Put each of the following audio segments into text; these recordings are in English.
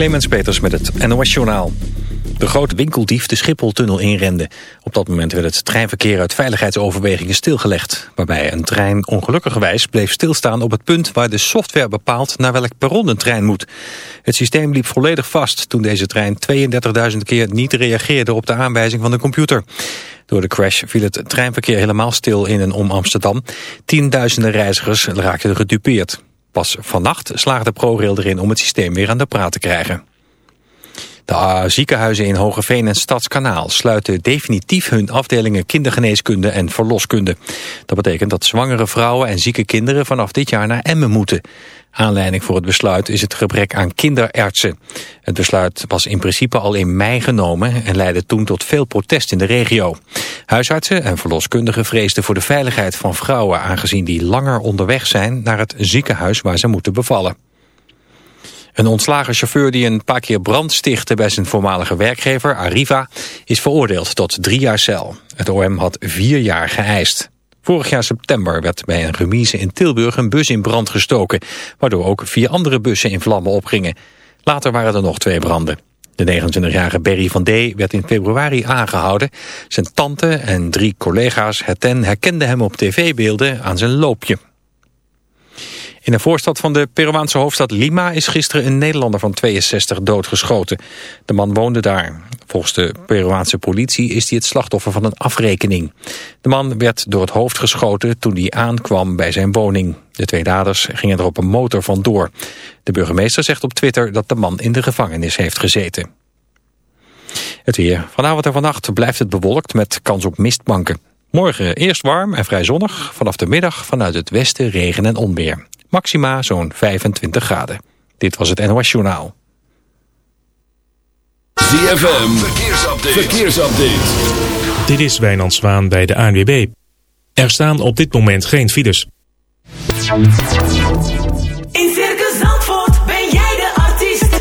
Clemens Peters met het NOS Journaal. De grote winkeldief de Schipholtunnel inrende. Op dat moment werd het treinverkeer uit veiligheidsoverwegingen stilgelegd. Waarbij een trein ongelukkigerwijs bleef stilstaan op het punt waar de software bepaalt naar welk perron een trein moet. Het systeem liep volledig vast toen deze trein 32.000 keer niet reageerde op de aanwijzing van de computer. Door de crash viel het treinverkeer helemaal stil in en om Amsterdam. Tienduizenden reizigers raakten gedupeerd. Pas vannacht slaagde ProRail erin om het systeem weer aan de praat te krijgen. De ziekenhuizen in Hogeveen en Stadskanaal sluiten definitief hun afdelingen kindergeneeskunde en verloskunde. Dat betekent dat zwangere vrouwen en zieke kinderen vanaf dit jaar naar Emmen moeten. Aanleiding voor het besluit is het gebrek aan kinderartsen. Het besluit was in principe al in mei genomen en leidde toen tot veel protest in de regio. Huisartsen en verloskundigen vreesden voor de veiligheid van vrouwen aangezien die langer onderweg zijn naar het ziekenhuis waar ze moeten bevallen. Een ontslagen chauffeur die een paar keer brand stichtte bij zijn voormalige werkgever, Arriva, is veroordeeld tot drie jaar cel. Het OM had vier jaar geëist. Vorig jaar september werd bij een remise in Tilburg een bus in brand gestoken, waardoor ook vier andere bussen in vlammen opgingen. Later waren er nog twee branden. De 29-jarige Berry van D. werd in februari aangehouden. Zijn tante en drie collega's herkenden hem op tv-beelden aan zijn loopje. In een voorstad van de Peruaanse hoofdstad Lima is gisteren een Nederlander van 62 doodgeschoten. De man woonde daar. Volgens de Peruaanse politie is hij het slachtoffer van een afrekening. De man werd door het hoofd geschoten toen hij aankwam bij zijn woning. De twee daders gingen er op een motor vandoor. De burgemeester zegt op Twitter dat de man in de gevangenis heeft gezeten. Het weer. Vanavond en vannacht blijft het bewolkt met kans op mistbanken. Morgen eerst warm en vrij zonnig. Vanaf de middag vanuit het westen regen en onweer. Maxima zo'n 25 graden. Dit was het NOS Journaal. ZFM, verkeersupdate. verkeersupdate. Dit is Wijnand Zwaan bij de ANWB. Er staan op dit moment geen files. In Circus Zandvoort ben jij de artiest.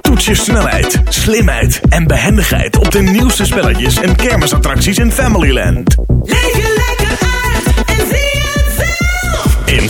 Toets je snelheid, slimheid en behendigheid op de nieuwste spelletjes en kermisattracties in Familyland. Leef je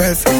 stress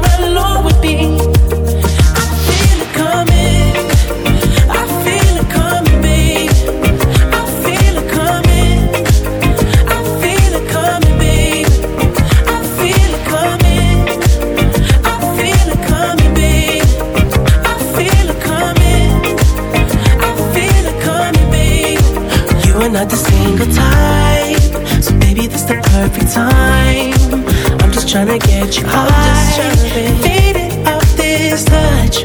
every time. I'm just trying to get you I'm high. Faded off this touch.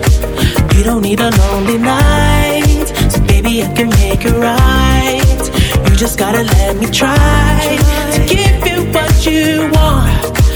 You don't need a lonely night. So baby, I can make it right. You just gotta let me try. to give you what you want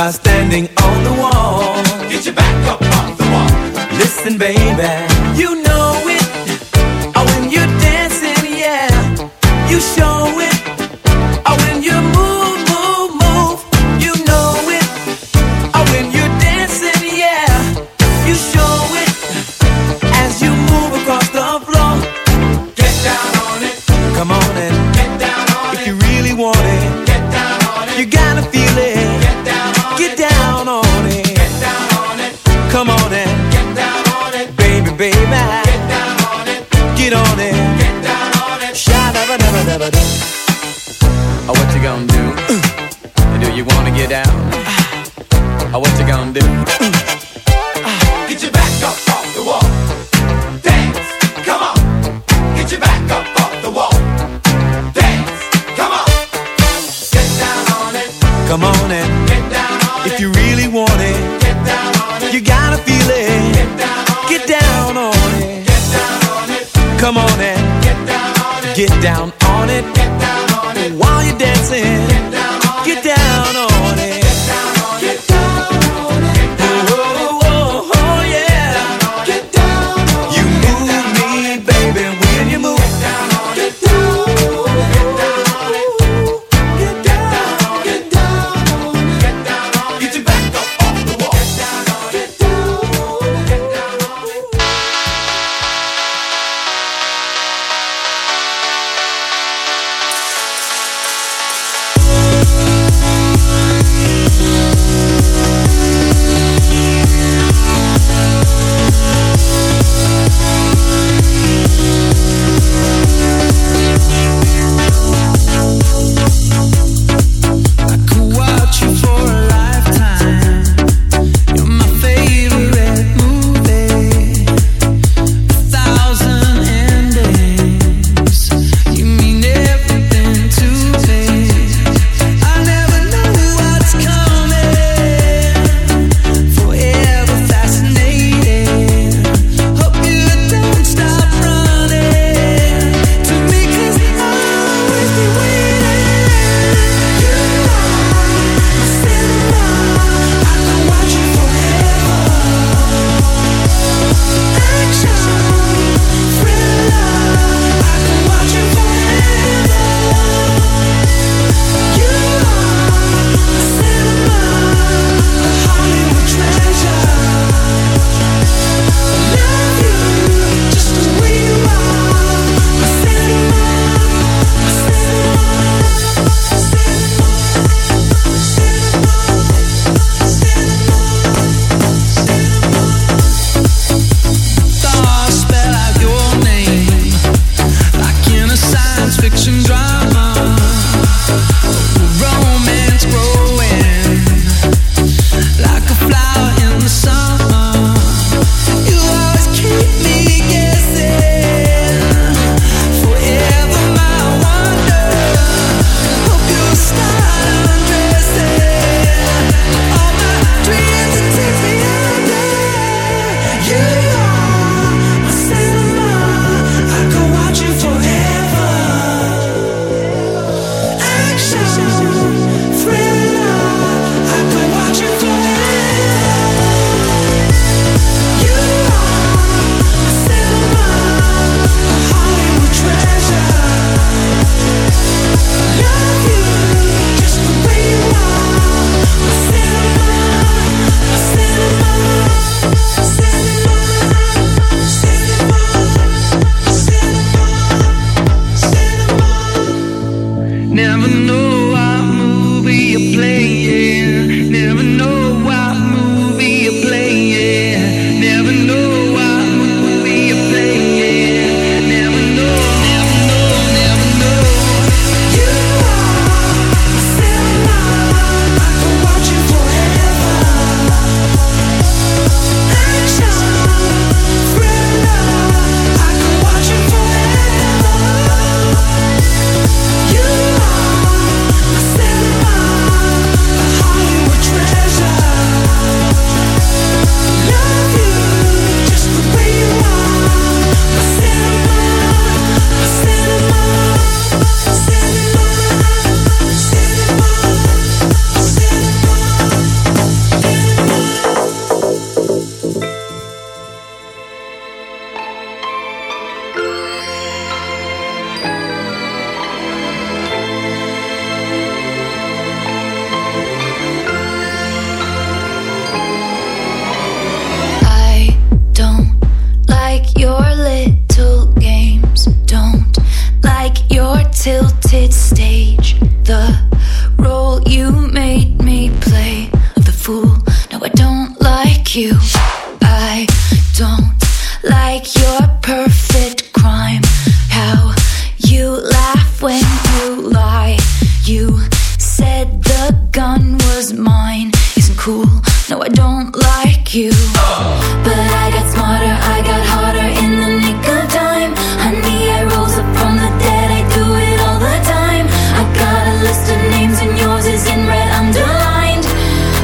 by standing on the wall. Get your back up off the wall. Listen, baby.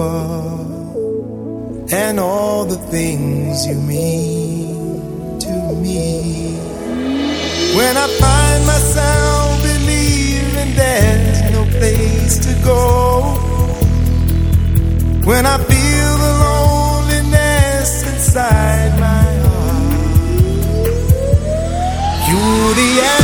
are and all the things you mean to me. When I find myself believing there's no place to go, when I feel the loneliness inside my heart. You're the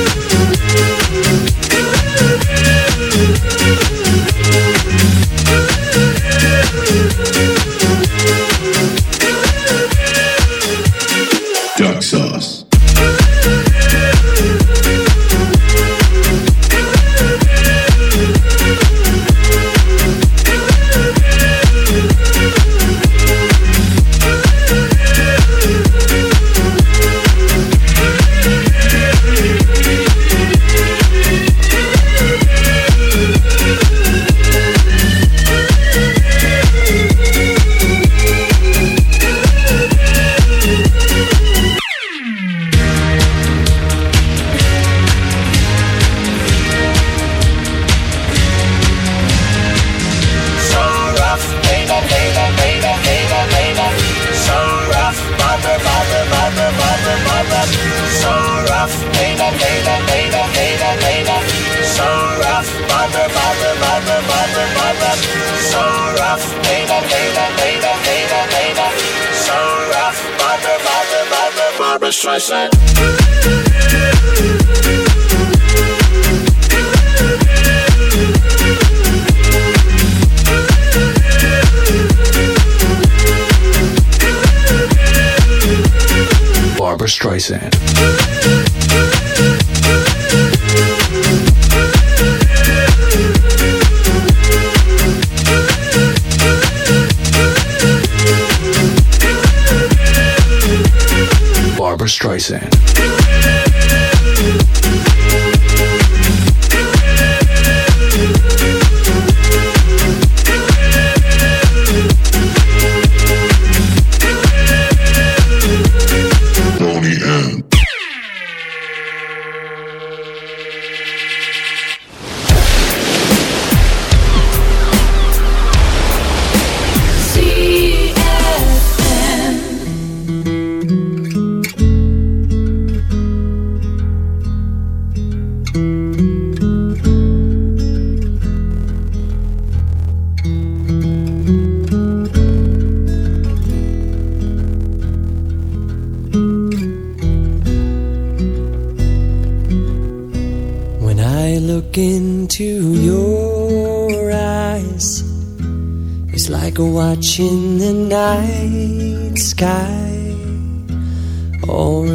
Barbra, Barbra Streisand. Streisand.